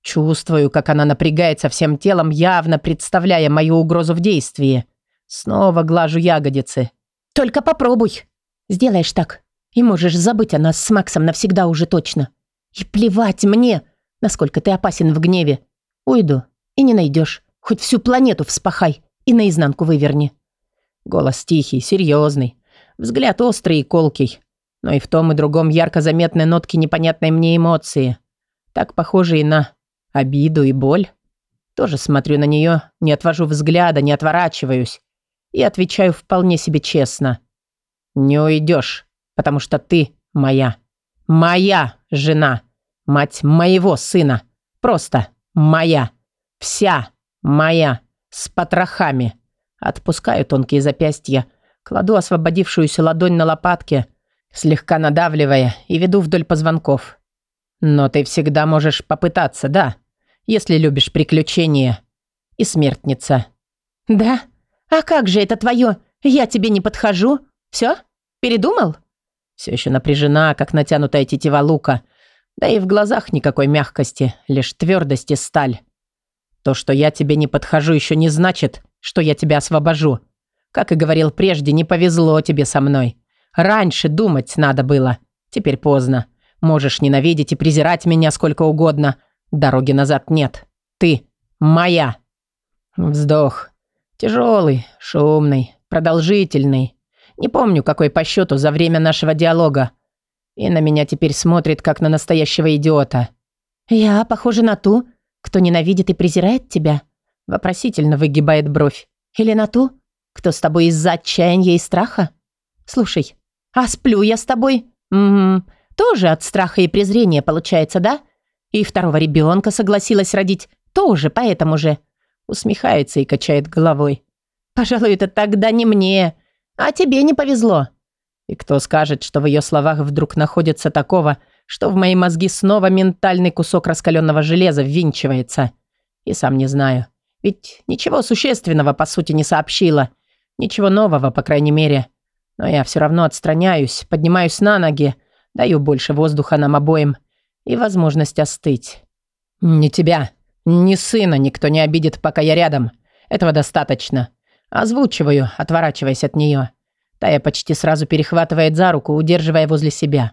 Чувствую, как она напрягается всем телом, явно представляя мою угрозу в действии. Снова глажу ягодицы. «Только попробуй. Сделаешь так, и можешь забыть о нас с Максом навсегда уже точно. И плевать мне, насколько ты опасен в гневе. Уйду, и не найдешь. Хоть всю планету вспахай и наизнанку выверни». Голос тихий, серьезный. Взгляд острый и колкий. Но и в том и другом ярко заметны нотки непонятной мне эмоции. Так похожие на обиду и боль. Тоже смотрю на нее, не отвожу взгляда, не отворачиваюсь. И отвечаю вполне себе честно. Не уйдешь, потому что ты моя. Моя жена. Мать моего сына. Просто моя. Вся моя. С потрохами. Отпускаю тонкие запястья. Кладу освободившуюся ладонь на лопатки, слегка надавливая и веду вдоль позвонков. Но ты всегда можешь попытаться, да? Если любишь приключения. И смертница. Да? А как же это твое? Я тебе не подхожу? Все? Передумал? Все еще напряжена, как натянутая тетива лука. Да и в глазах никакой мягкости, лишь твердость и сталь. То, что я тебе не подхожу, еще не значит, что я тебя освобожу. Как и говорил прежде, не повезло тебе со мной. Раньше думать надо было. Теперь поздно. Можешь ненавидеть и презирать меня сколько угодно. Дороги назад нет. Ты моя. Вздох. Тяжелый, шумный, продолжительный. Не помню, какой по счету за время нашего диалога. И на меня теперь смотрит, как на настоящего идиота. «Я похожа на ту, кто ненавидит и презирает тебя?» Вопросительно выгибает бровь. «Или на ту, кто с тобой из-за отчаяния и страха? Слушай, а сплю я с тобой? Угу. Тоже от страха и презрения получается, да? И второго ребенка согласилась родить. Тоже поэтому же. Усмехается и качает головой. Пожалуй, это тогда не мне. А тебе не повезло. И кто скажет, что в ее словах вдруг находится такого, что в мои мозги снова ментальный кусок раскаленного железа ввинчивается? И сам не знаю. Ведь ничего существенного, по сути, не сообщила. Ничего нового, по крайней мере. Но я все равно отстраняюсь, поднимаюсь на ноги, даю больше воздуха нам обоим и возможность остыть. Ни тебя, ни сына никто не обидит, пока я рядом. Этого достаточно. Озвучиваю, отворачиваясь от нее. Тая почти сразу перехватывает за руку, удерживая возле себя.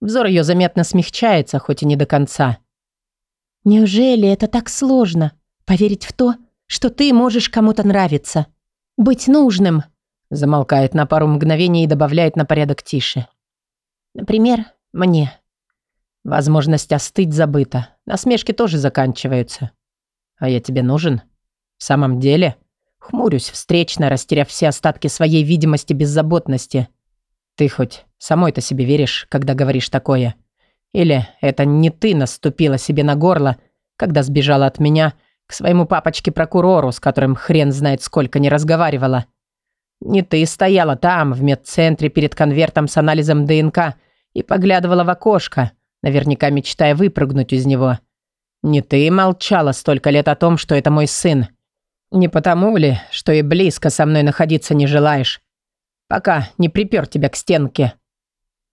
Взор ее заметно смягчается, хоть и не до конца. «Неужели это так сложно? Поверить в то, что ты можешь кому-то нравиться? Быть нужным?» Замолкает на пару мгновений и добавляет на порядок тише. «Например, мне». Возможность остыть забыта. Насмешки тоже заканчиваются. А я тебе нужен? В самом деле? Хмурюсь, встречно, растеряв все остатки своей видимости беззаботности. Ты хоть самой-то себе веришь, когда говоришь такое? Или это не ты наступила себе на горло, когда сбежала от меня к своему папочке-прокурору, с которым хрен знает сколько не разговаривала? Не ты стояла там, в медцентре, перед конвертом с анализом ДНК и поглядывала в окошко, наверняка мечтая выпрыгнуть из него. Не ты молчала столько лет о том, что это мой сын. Не потому ли, что и близко со мной находиться не желаешь, пока не припер тебя к стенке?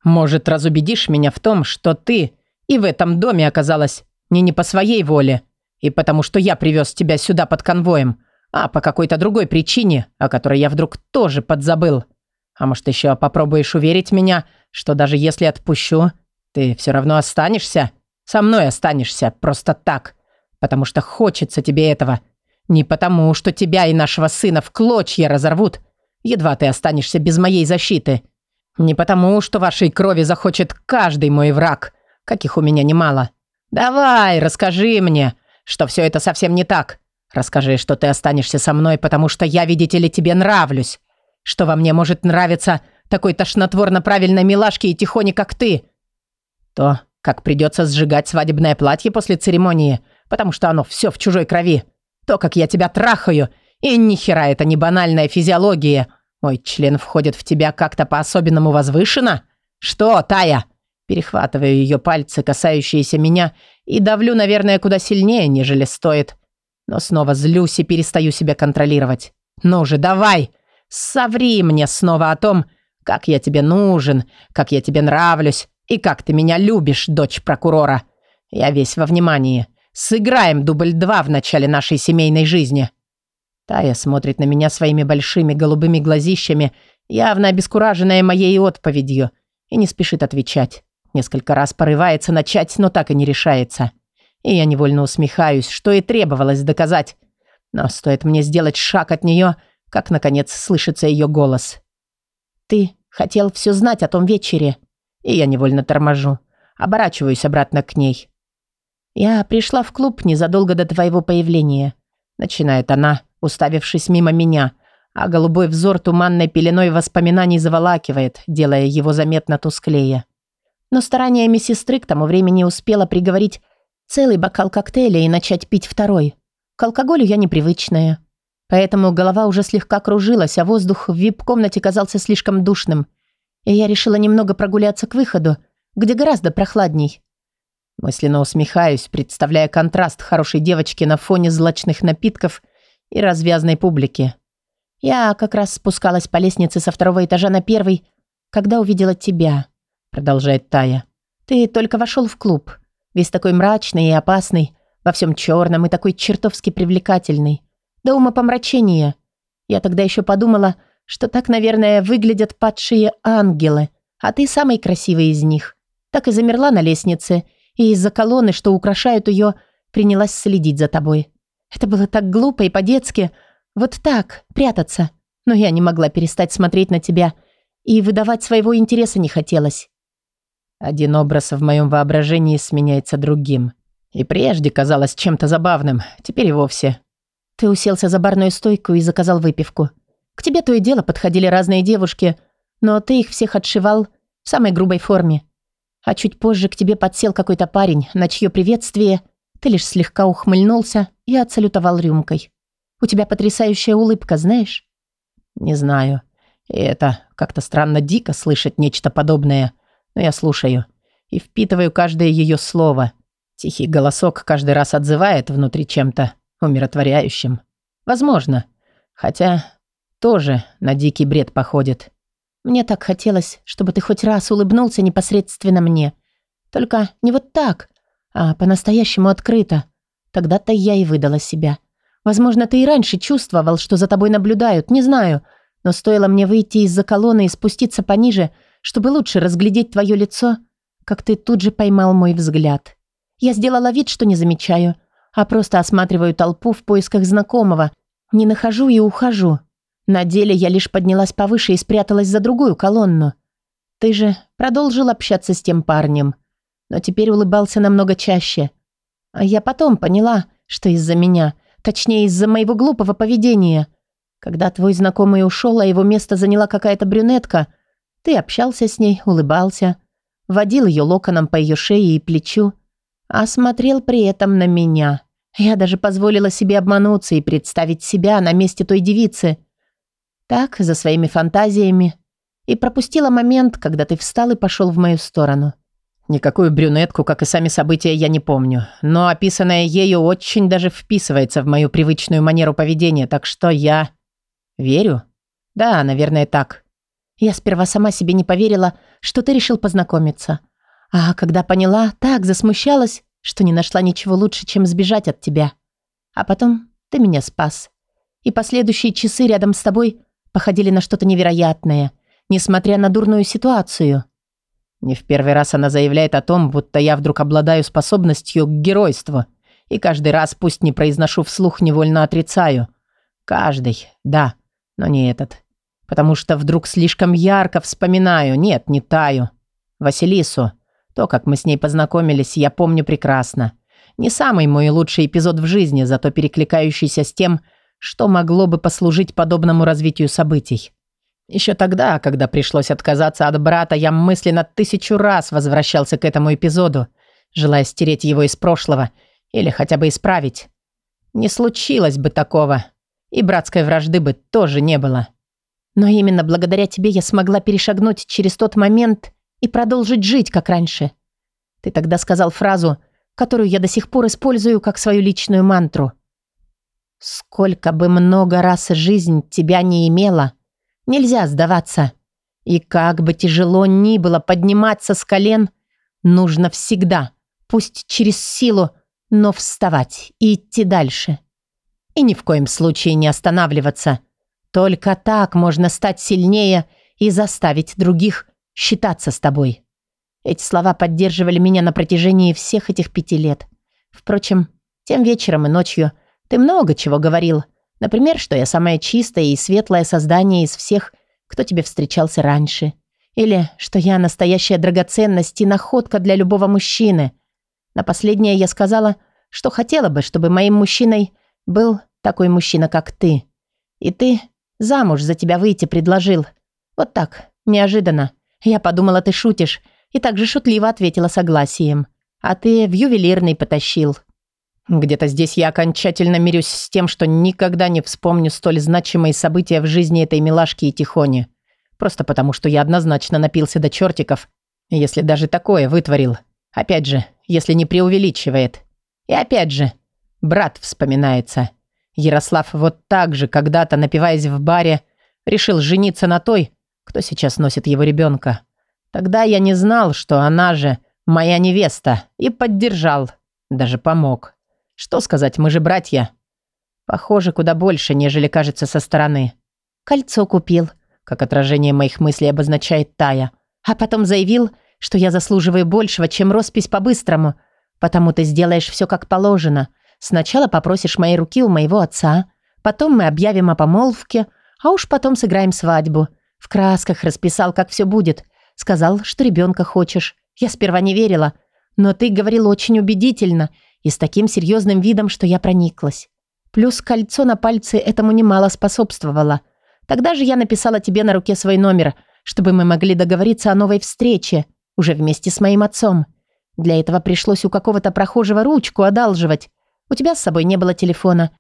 Может, разубедишь меня в том, что ты и в этом доме оказалась не не по своей воле, и потому что я привез тебя сюда под конвоем, а по какой-то другой причине, о которой я вдруг тоже подзабыл. А может, еще попробуешь уверить меня, что даже если отпущу, ты все равно останешься? Со мной останешься, просто так. Потому что хочется тебе этого. Не потому, что тебя и нашего сына в клочья разорвут. Едва ты останешься без моей защиты. Не потому, что вашей крови захочет каждый мой враг, каких у меня немало. Давай, расскажи мне, что все это совсем не так. Расскажи, что ты останешься со мной, потому что я, видите ли, тебе нравлюсь. Что во мне может нравиться такой тошнотворно правильной милашке и тихоне, как ты. То, как придется сжигать свадебное платье после церемонии, потому что оно все в чужой крови. То, как я тебя трахаю, и ни хера это не банальная физиология. Мой член входит в тебя как-то по-особенному возвышенно? Что, Тая? Перехватываю ее пальцы, касающиеся меня, и давлю, наверное, куда сильнее, нежели стоит. Но снова злюсь и перестаю себя контролировать. Ну же, давай! Соври мне снова о том, как я тебе нужен, как я тебе нравлюсь, и как ты меня любишь, дочь прокурора. Я весь во внимании. Сыграем дубль два в начале нашей семейной жизни». Тая смотрит на меня своими большими голубыми глазищами, явно обескураженная моей отповедью, и не спешит отвечать. Несколько раз порывается начать, но так и не решается. И я невольно усмехаюсь, что и требовалось доказать. Но стоит мне сделать шаг от нее, как, наконец, слышится ее голос. «Ты хотел все знать о том вечере», и я невольно торможу. Оборачиваюсь обратно к ней. «Я пришла в клуб незадолго до твоего появления», начинает она, уставившись мимо меня, а голубой взор туманной пеленой воспоминаний заволакивает, делая его заметно тусклее. Но стараниями сестры к тому времени успела приговорить целый бокал коктейля и начать пить второй. К алкоголю я непривычная. Поэтому голова уже слегка кружилась, а воздух в вип-комнате казался слишком душным – и я решила немного прогуляться к выходу, где гораздо прохладней. Мысленно усмехаюсь, представляя контраст хорошей девочки на фоне злачных напитков и развязной публики. Я как раз спускалась по лестнице со второго этажа на первый, когда увидела тебя, продолжает Тая. Ты только вошел в клуб, весь такой мрачный и опасный, во всем черном и такой чертовски привлекательный. До умопомрачения. Я тогда еще подумала, что так, наверное, выглядят падшие ангелы, а ты самый красивый из них. Так и замерла на лестнице, и из-за колонны, что украшают ее, принялась следить за тобой. Это было так глупо и по-детски. Вот так, прятаться. Но я не могла перестать смотреть на тебя, и выдавать своего интереса не хотелось. Один образ в моем воображении сменяется другим. И прежде казалось чем-то забавным, теперь и вовсе. Ты уселся за барную стойку и заказал выпивку. К тебе то и дело подходили разные девушки, но ты их всех отшивал в самой грубой форме. А чуть позже к тебе подсел какой-то парень, на чье приветствие ты лишь слегка ухмыльнулся и отсалютовал рюмкой. У тебя потрясающая улыбка, знаешь? Не знаю. И это как-то странно дико слышать нечто подобное. Но я слушаю и впитываю каждое ее слово. Тихий голосок каждый раз отзывает внутри чем-то умиротворяющим. Возможно. Хотя тоже на дикий бред походит. Мне так хотелось, чтобы ты хоть раз улыбнулся непосредственно мне. Только не вот так, а по-настоящему открыто. Тогда-то я и выдала себя. Возможно, ты и раньше чувствовал, что за тобой наблюдают, не знаю. Но стоило мне выйти из-за колонны и спуститься пониже, чтобы лучше разглядеть твое лицо, как ты тут же поймал мой взгляд. Я сделала вид, что не замечаю, а просто осматриваю толпу в поисках знакомого, не нахожу и ухожу. На деле я лишь поднялась повыше и спряталась за другую колонну. Ты же продолжил общаться с тем парнем, но теперь улыбался намного чаще. А я потом поняла, что из-за меня, точнее из-за моего глупого поведения. Когда твой знакомый ушел, а его место заняла какая-то брюнетка, ты общался с ней, улыбался, водил ее локоном по ее шее и плечу, а смотрел при этом на меня. Я даже позволила себе обмануться и представить себя на месте той девицы. Так, за своими фантазиями. И пропустила момент, когда ты встал и пошел в мою сторону. Никакую брюнетку, как и сами события, я не помню. Но описанное ею очень даже вписывается в мою привычную манеру поведения, так что я... Верю? Да, наверное, так. Я сперва сама себе не поверила, что ты решил познакомиться. А когда поняла, так засмущалась, что не нашла ничего лучше, чем сбежать от тебя. А потом ты меня спас. И последующие часы рядом с тобой походили на что-то невероятное, несмотря на дурную ситуацию. Не в первый раз она заявляет о том, будто я вдруг обладаю способностью к геройству. И каждый раз, пусть не произношу вслух, невольно отрицаю. Каждый, да, но не этот. Потому что вдруг слишком ярко вспоминаю, нет, не таю. Василису. То, как мы с ней познакомились, я помню прекрасно. Не самый мой лучший эпизод в жизни, зато перекликающийся с тем, что могло бы послужить подобному развитию событий. Еще тогда, когда пришлось отказаться от брата, я мысленно тысячу раз возвращался к этому эпизоду, желая стереть его из прошлого или хотя бы исправить. Не случилось бы такого, и братской вражды бы тоже не было. Но именно благодаря тебе я смогла перешагнуть через тот момент и продолжить жить, как раньше. Ты тогда сказал фразу, которую я до сих пор использую как свою личную мантру. «Сколько бы много раз жизнь тебя не имела, нельзя сдаваться. И как бы тяжело ни было подниматься с колен, нужно всегда, пусть через силу, но вставать и идти дальше. И ни в коем случае не останавливаться. Только так можно стать сильнее и заставить других считаться с тобой. Эти слова поддерживали меня на протяжении всех этих пяти лет. Впрочем, тем вечером и ночью ты много чего говорил. Например, что я самое чистое и светлое создание из всех, кто тебе встречался раньше. Или что я настоящая драгоценность и находка для любого мужчины. На последнее я сказала, что хотела бы, чтобы моим мужчиной был такой мужчина, как ты. И ты замуж за тебя выйти предложил. Вот так, неожиданно. Я подумала, ты шутишь, и также шутливо ответила согласием. А ты в ювелирный потащил. Где-то здесь я окончательно мирюсь с тем, что никогда не вспомню столь значимые события в жизни этой милашки и Тихони. Просто потому, что я однозначно напился до чертиков, если даже такое вытворил. Опять же, если не преувеличивает. И опять же, брат вспоминается. Ярослав вот так же, когда-то напиваясь в баре, решил жениться на той, кто сейчас носит его ребенка. Тогда я не знал, что она же моя невеста, и поддержал, даже помог. Что сказать, мы же братья. Похоже, куда больше, нежели кажется со стороны. Кольцо купил, как отражение моих мыслей обозначает Тая. А потом заявил, что я заслуживаю большего, чем роспись по-быстрому, потому ты сделаешь все как положено. Сначала попросишь моей руки у моего отца, потом мы объявим о помолвке, а уж потом сыграем свадьбу. В красках расписал, как все будет. Сказал, что ребенка хочешь. Я сперва не верила, но ты говорил очень убедительно и с таким серьезным видом, что я прониклась. Плюс кольцо на пальце этому немало способствовало. Тогда же я написала тебе на руке свой номер, чтобы мы могли договориться о новой встрече, уже вместе с моим отцом. Для этого пришлось у какого-то прохожего ручку одалживать. У тебя с собой не было телефона.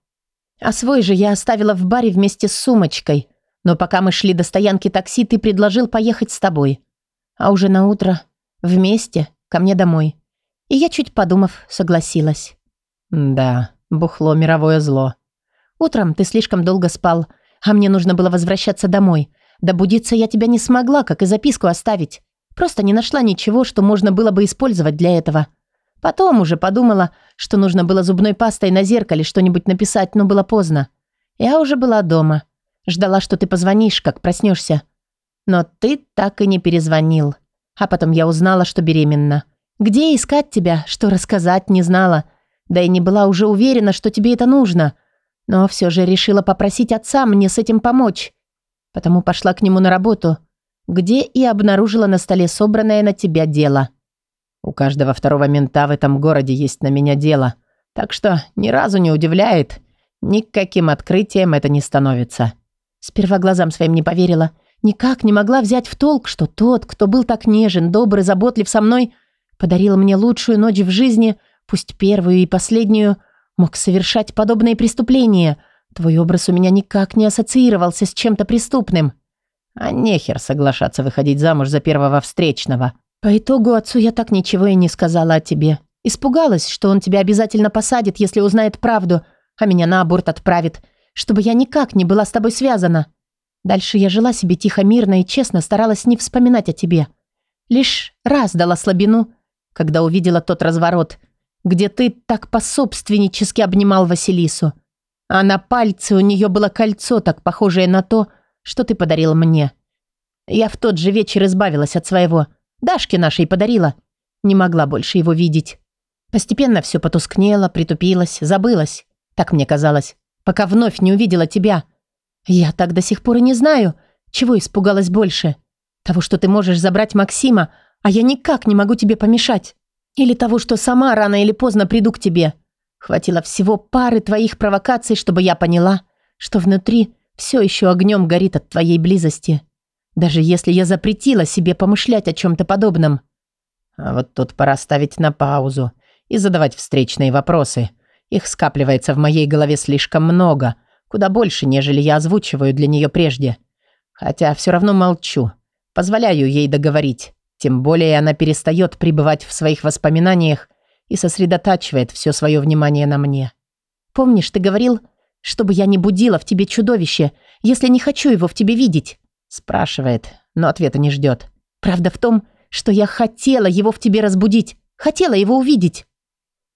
А свой же я оставила в баре вместе с сумочкой. Но пока мы шли до стоянки такси, ты предложил поехать с тобой. А уже на утро вместе ко мне домой. И я, чуть подумав, согласилась. Да, бухло мировое зло. Утром ты слишком долго спал, а мне нужно было возвращаться домой. Добудиться я тебя не смогла, как и записку оставить. Просто не нашла ничего, что можно было бы использовать для этого. Потом уже подумала, что нужно было зубной пастой на зеркале что-нибудь написать, но было поздно. Я уже была дома. Ждала, что ты позвонишь, как проснешься. Но ты так и не перезвонил. А потом я узнала, что беременна. Где искать тебя, что рассказать, не знала. Да и не была уже уверена, что тебе это нужно. Но все же решила попросить отца мне с этим помочь. Потому пошла к нему на работу, где и обнаружила на столе собранное на тебя дело. У каждого второго мента в этом городе есть на меня дело. Так что ни разу не удивляет. Никаким открытием это не становится. Сперва глазам своим не поверила. Никак не могла взять в толк, что тот, кто был так нежен, добрый, заботлив со мной, подарил мне лучшую ночь в жизни, пусть первую и последнюю, мог совершать подобные преступления. Твой образ у меня никак не ассоциировался с чем-то преступным. А нехер соглашаться выходить замуж за первого встречного. По итогу отцу я так ничего и не сказала о тебе. Испугалась, что он тебя обязательно посадит, если узнает правду, а меня на аборт отправит, чтобы я никак не была с тобой связана. Дальше я жила себе тихо, мирно и честно старалась не вспоминать о тебе. Лишь раз дала слабину, когда увидела тот разворот, где ты так пособственнически обнимал Василису. А на пальце у нее было кольцо, так похожее на то, что ты подарил мне. Я в тот же вечер избавилась от своего. Дашке нашей подарила. Не могла больше его видеть. Постепенно все потускнело, притупилось, забылось. Так мне казалось. Пока вновь не увидела тебя. Я так до сих пор и не знаю, чего испугалась больше. Того, что ты можешь забрать Максима, а я никак не могу тебе помешать. Или того, что сама рано или поздно приду к тебе. Хватило всего пары твоих провокаций, чтобы я поняла, что внутри все еще огнем горит от твоей близости. Даже если я запретила себе помышлять о чем-то подобном. А вот тут пора ставить на паузу и задавать встречные вопросы. Их скапливается в моей голове слишком много, куда больше, нежели я озвучиваю для нее прежде. Хотя все равно молчу, позволяю ей договорить. Тем более она перестает пребывать в своих воспоминаниях и сосредотачивает все свое внимание на мне. «Помнишь, ты говорил, чтобы я не будила в тебе чудовище, если не хочу его в тебе видеть?» Спрашивает, но ответа не ждет. Правда в том, что я хотела его в тебе разбудить, хотела его увидеть.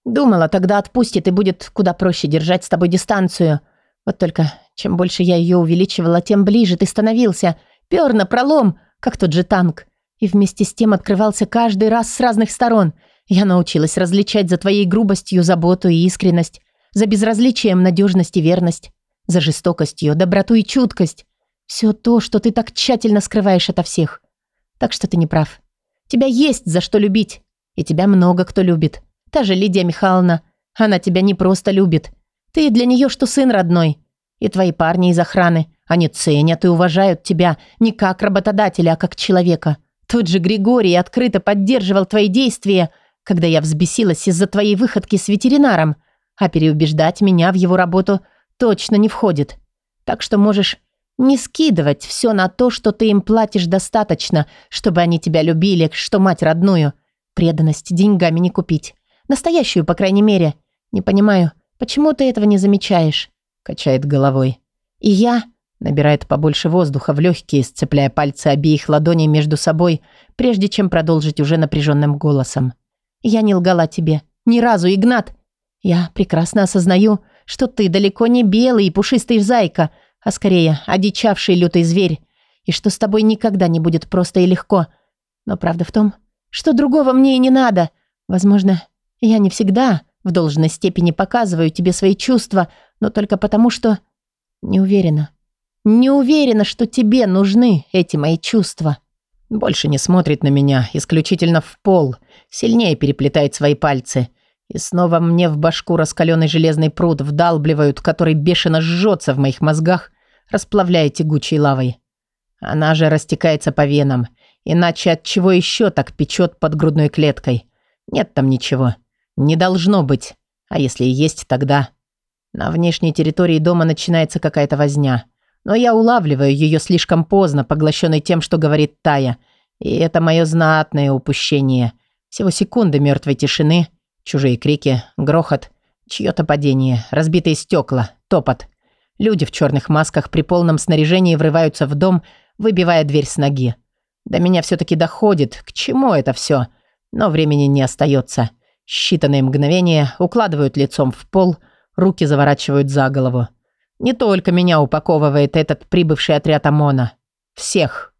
Думала, тогда отпустит и будет куда проще держать с тобой дистанцию. Вот только чем больше я ее увеличивала, тем ближе ты становился. Пёр на пролом, как тот же танк. И вместе с тем открывался каждый раз с разных сторон. Я научилась различать за твоей грубостью заботу и искренность, за безразличием надежность и верность, за жестокостью, доброту и чуткость. Все то, что ты так тщательно скрываешь ото всех. Так что ты не прав. Тебя есть за что любить. И тебя много кто любит. Та же Лидия Михайловна. Она тебя не просто любит. Ты для нее что сын родной. И твои парни из охраны. Они ценят и уважают тебя не как работодателя, а как человека. Тот же Григорий открыто поддерживал твои действия, когда я взбесилась из-за твоей выходки с ветеринаром. А переубеждать меня в его работу точно не входит. Так что можешь не скидывать все на то, что ты им платишь достаточно, чтобы они тебя любили, что мать родную. Преданность деньгами не купить. Настоящую, по крайней мере. Не понимаю, почему ты этого не замечаешь?» Качает головой. «И я...» Набирает побольше воздуха в легкие, сцепляя пальцы обеих ладоней между собой, прежде чем продолжить уже напряженным голосом. «Я не лгала тебе. Ни разу, Игнат. Я прекрасно осознаю, что ты далеко не белый и пушистый зайка, а скорее одичавший лютый зверь, и что с тобой никогда не будет просто и легко. Но правда в том, что другого мне и не надо. Возможно, я не всегда в должной степени показываю тебе свои чувства, но только потому, что не уверена. Не уверена, что тебе нужны эти мои чувства. Больше не смотрит на меня, исключительно в пол, сильнее переплетает свои пальцы. И снова мне в башку раскаленный железный пруд вдалбливают, который бешено жжется в моих мозгах, расплавляя тягучей лавой. Она же растекается по венам, иначе от чего еще так печет под грудной клеткой? Нет там ничего. Не должно быть. А если и есть, тогда... На внешней территории дома начинается какая-то возня. Но я улавливаю ее слишком поздно, поглощенный тем, что говорит Тая. И это мое знатное упущение. Всего секунды мертвой тишины, чужие крики, грохот, чье-то падение, разбитые стекла, топот. Люди в черных масках при полном снаряжении врываются в дом, выбивая дверь с ноги. До меня все-таки доходит, к чему это все. Но времени не остается. Считанные мгновения укладывают лицом в пол, руки заворачивают за голову. Не только меня упаковывает этот прибывший отряд ОМОНа. Всех.